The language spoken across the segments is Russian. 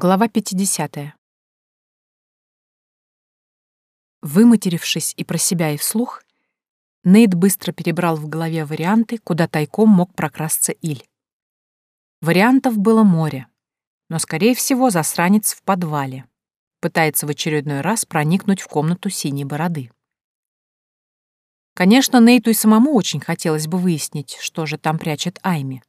Глава 50. Выматерившись и про себя, и вслух, Нейт быстро перебрал в голове варианты, куда тайком мог прокрасться Иль. Вариантов было море, но, скорее всего, засранец в подвале. Пытается в очередной раз проникнуть в комнату синей бороды. Конечно, Нейту и самому очень хотелось бы выяснить, что же там прячет Айми.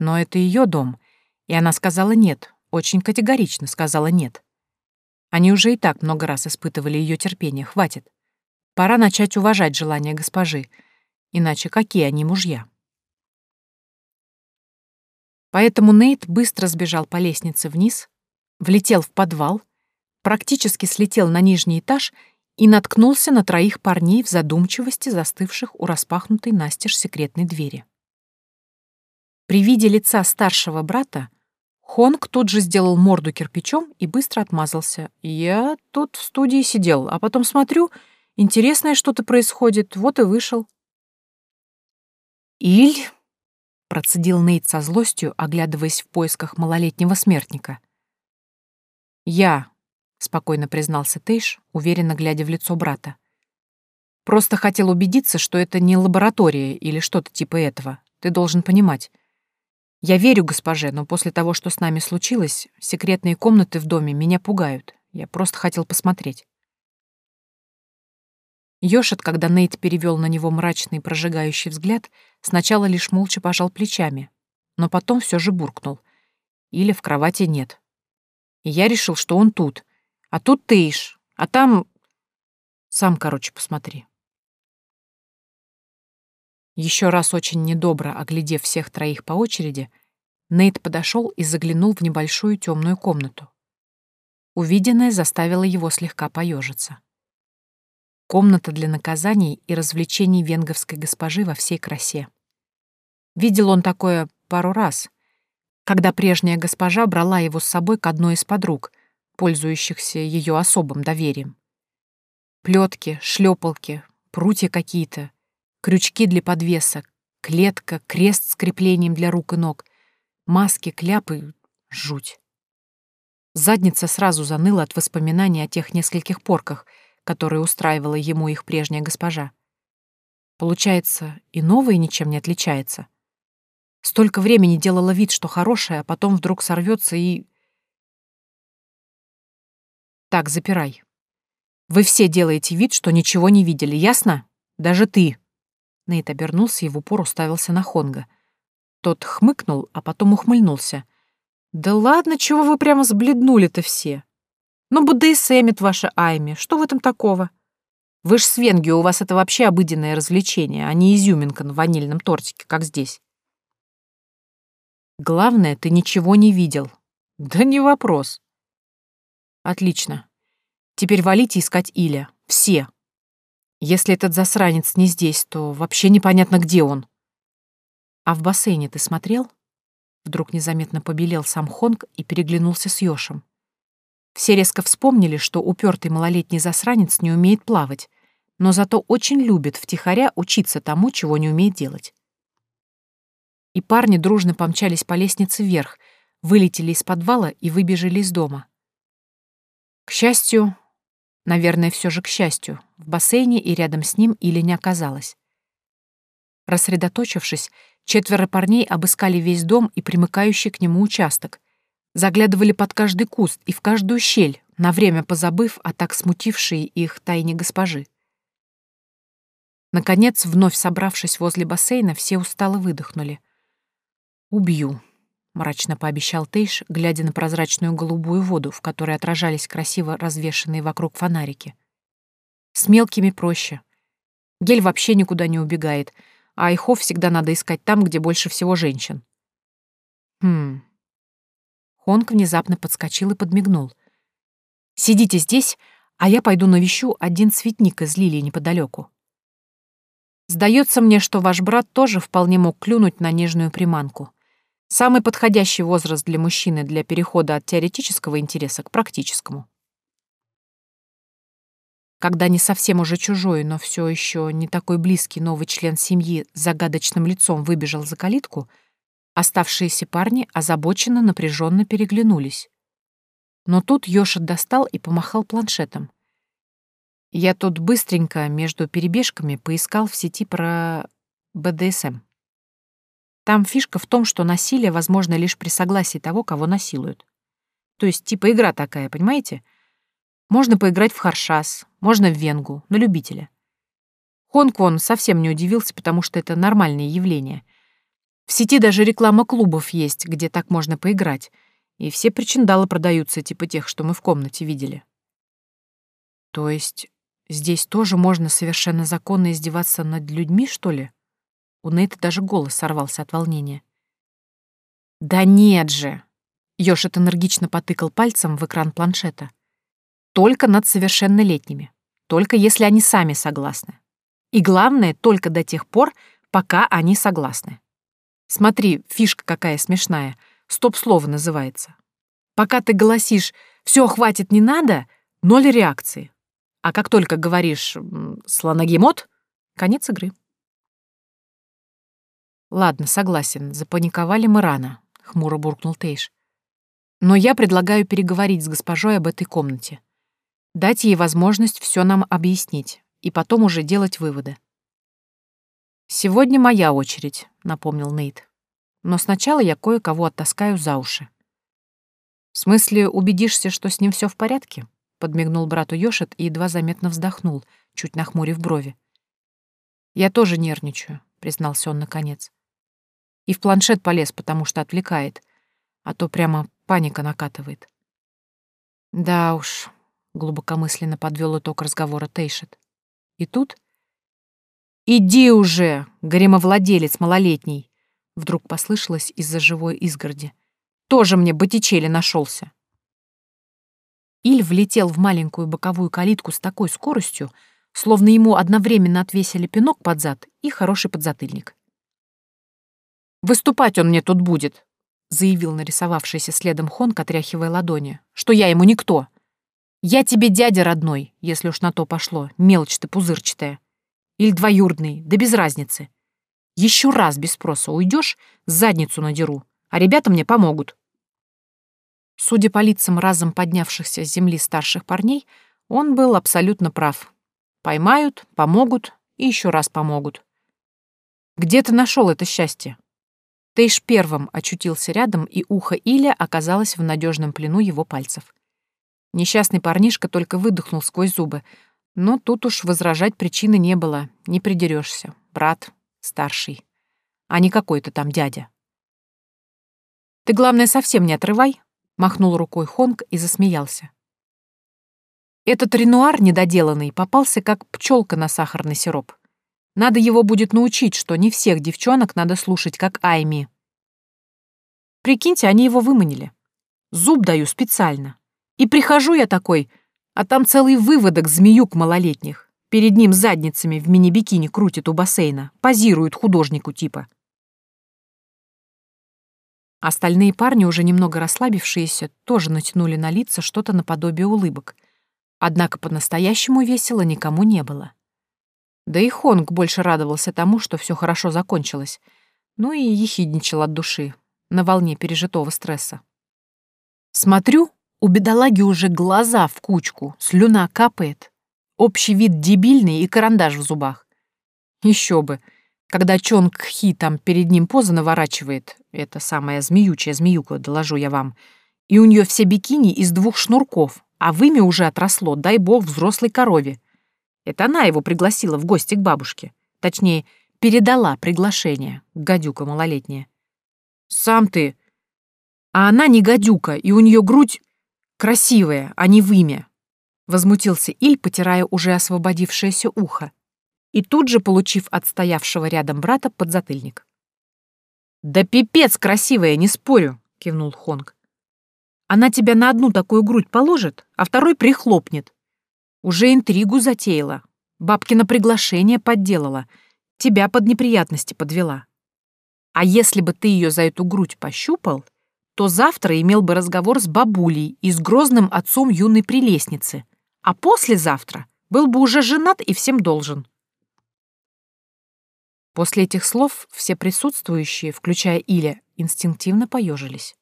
Но это ее дом, и она сказала «нет», очень категорично сказала «нет». Они уже и так много раз испытывали ее терпение, хватит. Пора начать уважать желания госпожи, иначе какие они мужья? Поэтому Нейт быстро сбежал по лестнице вниз, влетел в подвал, практически слетел на нижний этаж и наткнулся на троих парней в задумчивости, застывших у распахнутой настежь секретной двери. При виде лица старшего брата Хонг тут же сделал морду кирпичом и быстро отмазался. «Я тут в студии сидел, а потом смотрю, интересное что-то происходит, вот и вышел». «Иль?» — процедил Нейт со злостью, оглядываясь в поисках малолетнего смертника. «Я», — спокойно признался Тейш, уверенно глядя в лицо брата. «Просто хотел убедиться, что это не лаборатория или что-то типа этого. Ты должен понимать. Я верю госпоже, но после того, что с нами случилось, секретные комнаты в доме меня пугают. Я просто хотел посмотреть. Йошет, когда Нейт перевел на него мрачный прожигающий взгляд, сначала лишь молча пожал плечами, но потом все же буркнул. Или в кровати нет. И я решил, что он тут. А тут Тейш. А там... Сам, короче, посмотри. Еще раз очень недобро оглядев всех троих по очереди, Нейт подошел и заглянул в небольшую темную комнату. Увиденное заставило его слегка поежиться. Комната для наказаний и развлечений венговской госпожи во всей красе. Видел он такое пару раз, когда прежняя госпожа брала его с собой к одной из подруг, пользующихся ее особым доверием. Плетки, шлепалки, прутья какие-то, крючки для подвесок, клетка, крест с креплением для рук и ног, маски, кляпы — жуть. Задница сразу заныла от воспоминаний о тех нескольких порках, которые устраивала ему их прежняя госпожа. Получается, и новое ничем не отличается. Столько времени делала вид, что хорошая, а потом вдруг сорвется и... Так, запирай. Вы все делаете вид, что ничего не видели, ясно? Даже ты. Нейт обернулся и в упор уставился на Хонга. Тот хмыкнул, а потом ухмыльнулся. «Да ладно, чего вы прямо сбледнули-то все? Ну, БДСМит ваша Айми, что в этом такого? Вы ж с Венги, у вас это вообще обыденное развлечение, а не изюминка на ванильном тортике, как здесь». «Главное, ты ничего не видел». «Да не вопрос». «Отлично. Теперь валите искать Иля. Все. Если этот засранец не здесь, то вообще непонятно, где он. А в бассейне ты смотрел? Вдруг незаметно побелел сам Хонг и переглянулся с Йошем. Все резко вспомнили, что упертый малолетний засранец не умеет плавать, но зато очень любит втихаря учиться тому, чего не умеет делать. И парни дружно помчались по лестнице вверх, вылетели из подвала и выбежали из дома. К счастью, Наверное, все же к счастью, в бассейне и рядом с ним или не оказалось. Рассредоточившись, четверо парней обыскали весь дом и примыкающий к нему участок, заглядывали под каждый куст и в каждую щель, на время позабыв о так смутившей их тайне госпожи. Наконец, вновь собравшись возле бассейна, все устало выдохнули. «Убью», мрачно пообещал Тейш, глядя на прозрачную голубую воду, в которой отражались красиво развешанные вокруг фонарики. С мелкими проще. Гель вообще никуда не убегает, а айхов всегда надо искать там, где больше всего женщин. Хм. Хонг внезапно подскочил и подмигнул. «Сидите здесь, а я пойду навещу один цветник из лилии неподалеку. Сдается мне, что ваш брат тоже вполне мог клюнуть на нежную приманку. Самый подходящий возраст для мужчины для перехода от теоретического интереса к практическому. Когда не совсем уже чужой, но все еще не такой близкий новый член семьи с загадочным лицом выбежал за калитку, оставшиеся парни озабоченно напряженно переглянулись. Но тут Йоша достал и помахал планшетом. Я тут быстренько между перебежками поискал в сети про БДСМ. Там фишка в том, что насилие возможно лишь при согласии того, кого насилуют. То есть типа игра такая, понимаете? Можно поиграть в харшас, можно в венгу, на любителя. Хонг он совсем не удивился, потому что это нормальное явление. В сети даже реклама клубов есть, где так можно поиграть, и все причиндалы продаются, типа тех, что мы в комнате видели. То есть Здесь тоже можно совершенно законно издеваться над людьми, что ли? У Нейта даже голос сорвался от волнения. «Да нет же!» Ёшит энергично потыкал пальцем в экран планшета. «Только над совершеннолетними. Только если они сами согласны. И главное, только до тех пор, пока они согласны. Смотри, фишка какая смешная. Стоп-слово называется. Пока ты голосишь «все, хватит, не надо», ноль реакции. А как только говоришь «слоногемот», конец игры. «Ладно, согласен, запаниковали мы рано», — хмуро буркнул Тейш. «Но я предлагаю переговорить с госпожой об этой комнате. Дать ей возможность все нам объяснить, и потом уже делать выводы». «Сегодня моя очередь», — напомнил Нейт. «Но сначала я кое-кого оттаскаю за уши». «В смысле, убедишься, что с ним все в порядке?» подмигнул брату Йошет и едва заметно вздохнул, чуть нахмурив брови. «Я тоже нервничаю», — признался он наконец. «И в планшет полез, потому что отвлекает, а то прямо паника накатывает». «Да уж», — глубокомысленно подвел итог разговора Тейшет. И тут... «Иди уже, гремовладелец малолетний!» Вдруг послышалось из-за живой изгороди. «Тоже мне Боттичелли нашелся. Иль влетел в маленькую боковую калитку с такой скоростью, словно ему одновременно отвесили пинок под зад и хороший подзатыльник. «Выступать он мне тут будет», — заявил нарисовавшийся следом Хонк, отряхивая ладони, «что я ему никто. Я тебе дядя родной, если уж на то пошло, мелочь ты пузырчатая. Или двоюродный, да без разницы. Еще раз без спроса уйдешь, задницу надеру, а ребята мне помогут». Судя по лицам разом поднявшихся с земли старших парней, он был абсолютно прав. Поймают, помогут и еще раз помогут. Где ты нашел это счастье? Тейш первым очутился рядом, и ухо Иля оказалось в надежном плену его пальцев. Несчастный парнишка только выдохнул сквозь зубы, но тут уж возражать причины не было, не придерешься. Брат, старший, а не какой-то там дядя. Ты, главное, совсем не отрывай, Махнул рукой Хонг и засмеялся. Этот ренуар недоделанный попался как пчелка на сахарный сироп. Надо его будет научить, что не всех девчонок надо слушать, как Айми. Прикиньте, они его выманили. Зуб даю специально. И прихожу я такой, а там целый выводок змеюк малолетних. Перед ним задницами в мини-бикини крутит у бассейна, позирует художнику типа. Остальные парни, уже немного расслабившиеся, тоже натянули на лица что-то наподобие улыбок. Однако по-настоящему весело никому не было. Да и Хонг больше радовался тому, что все хорошо закончилось, ну и ехидничал от души, на волне пережитого стресса. Смотрю, у бедолаги уже глаза в кучку, слюна капает, общий вид дебильный и карандаш в зубах. Еще бы, когда Чонг Хи там перед ним поза наворачивает, это самая змеючая змеюка, доложу я вам, и у нее все бикини из двух шнурков, а вымя уже отросло, дай бог, взрослой корове. Это она его пригласила в гости к бабушке. Точнее, передала приглашение, гадюка малолетняя. Сам ты... А она не гадюка, и у нее грудь красивая, а не вымя. Возмутился Иль, потирая уже освободившееся ухо и тут же получив от стоявшего рядом брата подзатыльник. «Да пипец красивая, не спорю», — кивнул Хонг. «Она тебя на одну такую грудь положит, а второй прихлопнет. Уже интригу затеяла, бабкино приглашение подделала, тебя под неприятности подвела. А если бы ты ее за эту грудь пощупал, то завтра имел бы разговор с бабулей и с грозным отцом юной прелестницы, а послезавтра был бы уже женат и всем должен. После этих слов все присутствующие, включая Иля, инстинктивно поежились.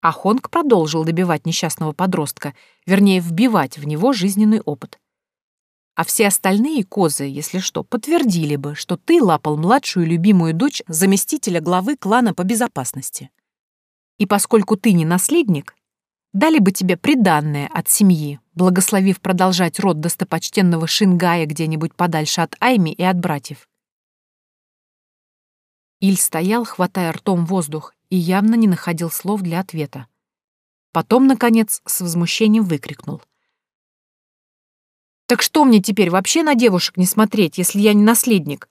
А Хонг продолжил добивать несчастного подростка, вернее, вбивать в него жизненный опыт. А все остальные козы, если что, подтвердили бы, что ты лапал младшую любимую дочь заместителя главы клана по безопасности. И поскольку ты не наследник, дали бы тебе приданное от семьи, благословив продолжать род достопочтенного Шингая где-нибудь подальше от Айми и от братьев. Иль стоял, хватая ртом воздух, и явно не находил слов для ответа. Потом, наконец, с возмущением выкрикнул. «Так что мне теперь вообще на девушек не смотреть, если я не наследник?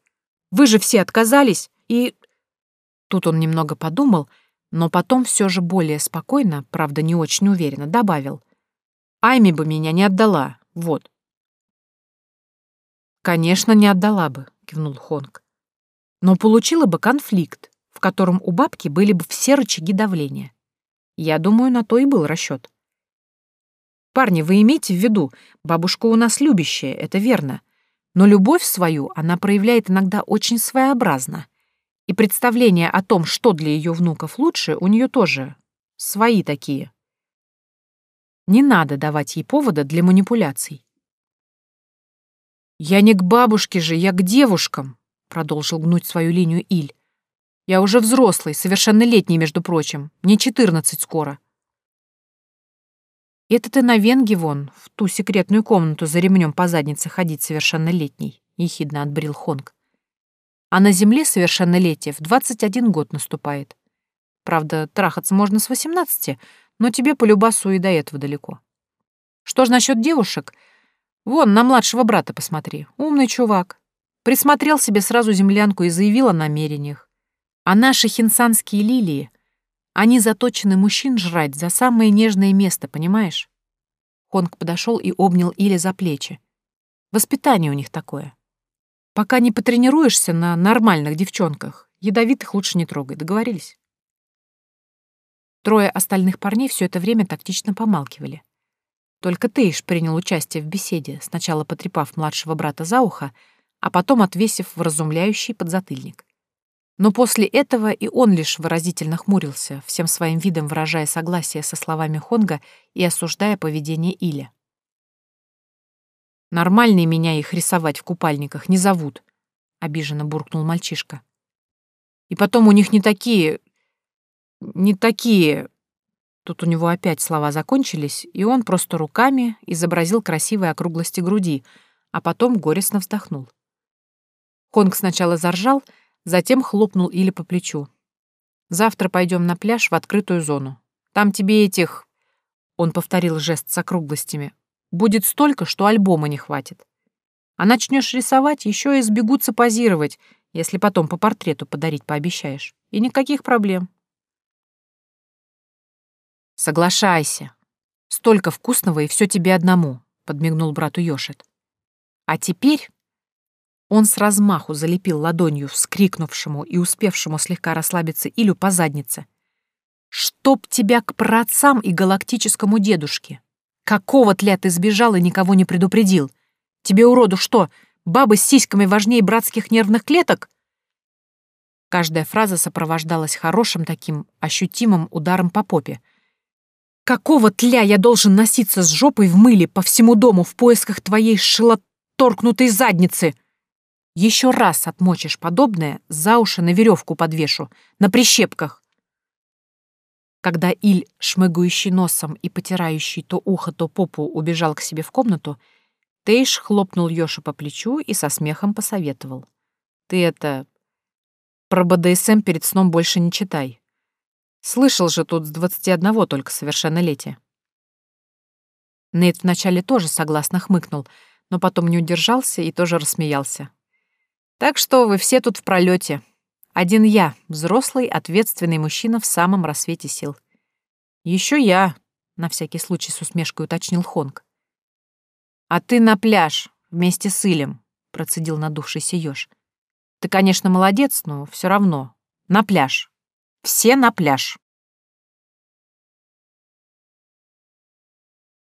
Вы же все отказались, и...» Тут он немного подумал, но потом все же более спокойно, правда, не очень уверенно, добавил. «Айми бы меня не отдала, вот». «Конечно, не отдала бы», — кивнул Хонг. «Но получила бы конфликт в котором у бабки были бы все рычаги давления. Я думаю, на то и был расчет. Парни, вы имейте в виду, бабушка у нас любящая, это верно. Но любовь свою она проявляет иногда очень своеобразно. И представление о том, что для ее внуков лучше, у нее тоже свои такие. Не надо давать ей повода для манипуляций. «Я не к бабушке же, я к девушкам», — продолжил гнуть свою линию Иль. Я уже взрослый, совершеннолетний, между прочим. Мне четырнадцать скоро. Это ты на Венге вон, в ту секретную комнату за ремнем по заднице ходить совершеннолетний, — ехидно отбрил Хонг. А на земле совершеннолетие в двадцать один год наступает. Правда, трахаться можно с восемнадцати, но тебе по любасу и до этого далеко. Что ж насчет девушек? Вон, на младшего брата посмотри. Умный чувак. Присмотрел себе сразу землянку и заявил о намерениях. А наши хинсанские лилии, они заточены мужчин жрать за самое нежное место, понимаешь? Хонг подошел и обнял Или за плечи. Воспитание у них такое. Пока не потренируешься на нормальных девчонках, ядовитых лучше не трогай, договорились? Трое остальных парней все это время тактично помалкивали. Только Тейш принял участие в беседе, сначала потрепав младшего брата за ухо, а потом отвесив вразумляющий подзатыльник. Но после этого и он лишь выразительно хмурился, всем своим видом выражая согласие со словами Хонга и осуждая поведение Иля. «Нормальные меня их рисовать в купальниках не зовут», — обиженно буркнул мальчишка. «И потом у них не такие... не такие...» Тут у него опять слова закончились, и он просто руками изобразил красивые округлости груди, а потом горестно вздохнул. Хонг сначала заржал, — Затем хлопнул Или по плечу. «Завтра пойдем на пляж в открытую зону. Там тебе этих...» Он повторил жест с округлостями. «Будет столько, что альбома не хватит. А начнешь рисовать, еще и сбегутся позировать, если потом по портрету подарить пообещаешь. И никаких проблем». «Соглашайся. Столько вкусного, и все тебе одному», — подмигнул брату Йошит. «А теперь он с размаху залепил ладонью вскрикнувшему и успевшему слегка расслабиться Илю по заднице. «Чтоб тебя к праотцам и галактическому дедушке! Какого тля ты сбежал и никого не предупредил? Тебе, уроду, что, бабы с сиськами важнее братских нервных клеток?» Каждая фраза сопровождалась хорошим таким, ощутимым ударом по попе. «Какого тля я должен носиться с жопой в мыле по всему дому в поисках твоей шилоторкнутой задницы?» Еще раз отмочишь подобное, за уши на веревку подвешу, на прищепках. Когда Иль, шмыгающий носом и потирающий то ухо, то попу, убежал к себе в комнату, Тейш хлопнул Ёшу по плечу и со смехом посоветовал. «Ты это... Про БДСМ перед сном больше не читай. Слышал же тут с двадцати одного только совершеннолетие». Нейт вначале тоже согласно хмыкнул, но потом не удержался и тоже рассмеялся. Так что вы все тут в пролете. Один я, взрослый, ответственный мужчина в самом рассвете сил. Еще я, на всякий случай с усмешкой уточнил Хонг. А ты на пляж вместе с Илем, процедил надувшийся Ёж. Ты, конечно, молодец, но все равно. На пляж. Все на пляж.